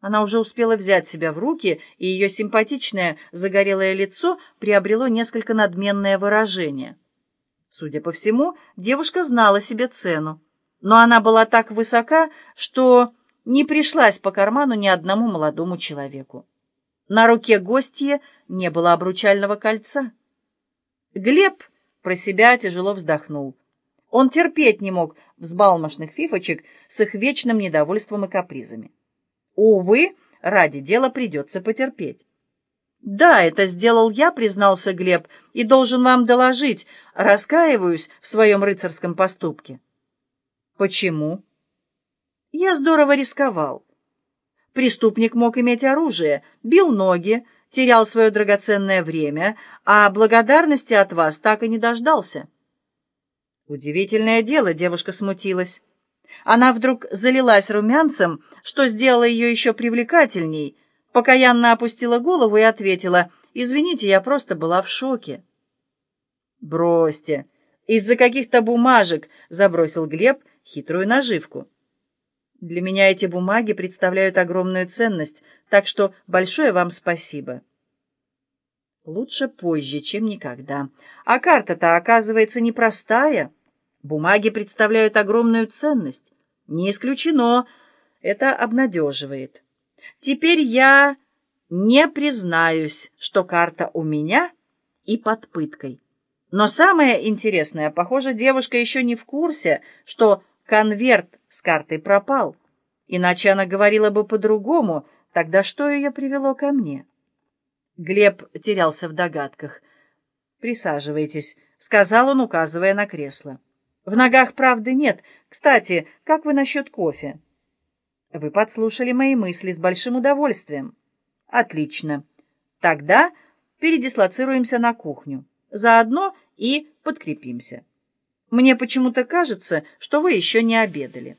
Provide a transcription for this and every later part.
Она уже успела взять себя в руки, и ее симпатичное загорелое лицо приобрело несколько надменное выражение. Судя по всему, девушка знала себе цену, но она была так высока, что не пришлась по карману ни одному молодому человеку. На руке гостья не было обручального кольца. Глеб про себя тяжело вздохнул. Он терпеть не мог взбалмошных фифочек с их вечным недовольством и капризами. Увы, ради дела придется потерпеть. «Да, это сделал я», — признался Глеб, — «и должен вам доложить. Раскаиваюсь в своем рыцарском поступке». «Почему?» «Я здорово рисковал. Преступник мог иметь оружие, бил ноги, терял свое драгоценное время, а благодарности от вас так и не дождался». Удивительное дело, девушка смутилась. Она вдруг залилась румянцем, что сделало ее еще привлекательней, покаянно опустила голову и ответила, «Извините, я просто была в шоке». «Бросьте! Из-за каких-то бумажек!» — забросил Глеб хитрую наживку. «Для меня эти бумаги представляют огромную ценность, так что большое вам спасибо». «Лучше позже, чем никогда. А карта-то, оказывается, непростая». Бумаги представляют огромную ценность. Не исключено. Это обнадеживает. Теперь я не признаюсь, что карта у меня и под пыткой. Но самое интересное, похоже, девушка еще не в курсе, что конверт с картой пропал. Иначе она говорила бы по-другому, тогда что ее привело ко мне? Глеб терялся в догадках. «Присаживайтесь», — сказал он, указывая на кресло. В ногах правды нет. Кстати, как вы насчет кофе? Вы подслушали мои мысли с большим удовольствием. Отлично. Тогда передислоцируемся на кухню. Заодно и подкрепимся. Мне почему-то кажется, что вы еще не обедали.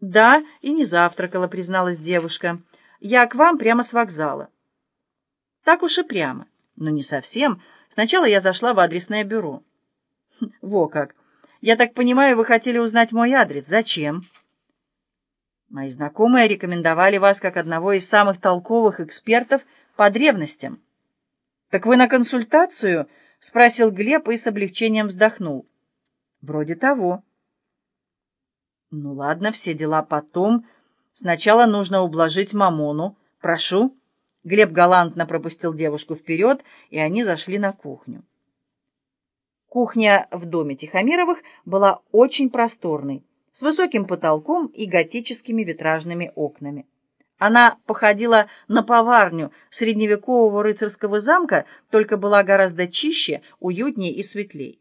Да, и не завтракала, призналась девушка. Я к вам прямо с вокзала. Так уж и прямо. Но не совсем. Сначала я зашла в адресное бюро. Во как! Я так понимаю, вы хотели узнать мой адрес. Зачем? Мои знакомые рекомендовали вас как одного из самых толковых экспертов по древностям. Так вы на консультацию? Спросил Глеб и с облегчением вздохнул. Вроде того. Ну ладно, все дела потом. Сначала нужно ублажить Мамону. Прошу. Глеб галантно пропустил девушку вперед, и они зашли на кухню. Кухня в доме Тихомировых была очень просторной, с высоким потолком и готическими витражными окнами. Она походила на поварню средневекового рыцарского замка, только была гораздо чище, уютнее и светлей.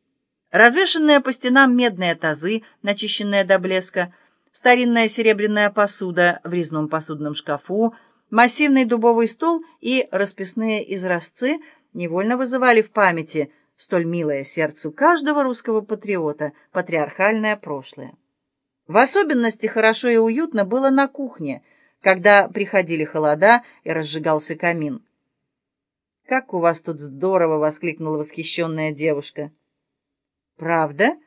Развешенные по стенам медные тазы, начищенные до блеска, старинная серебряная посуда в резном посудном шкафу, массивный дубовый стол и расписные изразцы невольно вызывали в памяти – столь милое сердцу каждого русского патриота, патриархальное прошлое. В особенности хорошо и уютно было на кухне, когда приходили холода и разжигался камин. «Как у вас тут здорово!» — воскликнула восхищенная девушка. «Правда?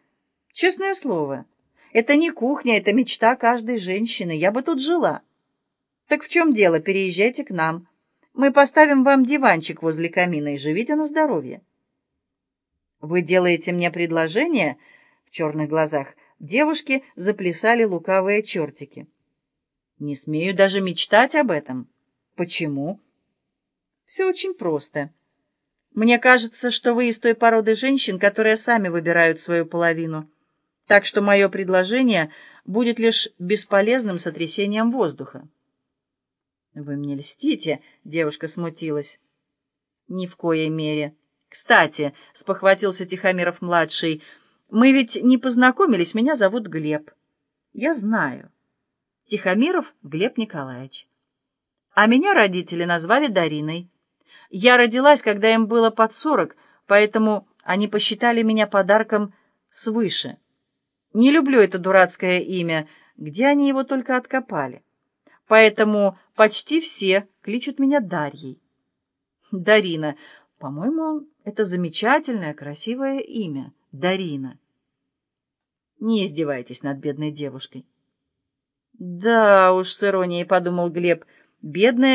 Честное слово. Это не кухня, это мечта каждой женщины. Я бы тут жила. Так в чем дело? Переезжайте к нам. Мы поставим вам диванчик возле камина и живите на здоровье». «Вы делаете мне предложение?» В черных глазах девушки заплясали лукавые чертики. «Не смею даже мечтать об этом». «Почему?» «Все очень просто. Мне кажется, что вы из той породы женщин, которые сами выбирают свою половину. Так что мое предложение будет лишь бесполезным сотрясением воздуха». «Вы мне льстите», — девушка смутилась. «Ни в коей мере». «Кстати», — спохватился Тихомиров-младший, — «мы ведь не познакомились, меня зовут Глеб». «Я знаю». Тихомиров Глеб Николаевич. А меня родители назвали Дариной. Я родилась, когда им было под сорок, поэтому они посчитали меня подарком свыше. Не люблю это дурацкое имя, где они его только откопали. Поэтому почти все кличут меня Дарьей. Дарина, по-моему, это замечательное, красивое имя — Дарина. Не издевайтесь над бедной девушкой. Да уж, с иронией подумал Глеб, Бедная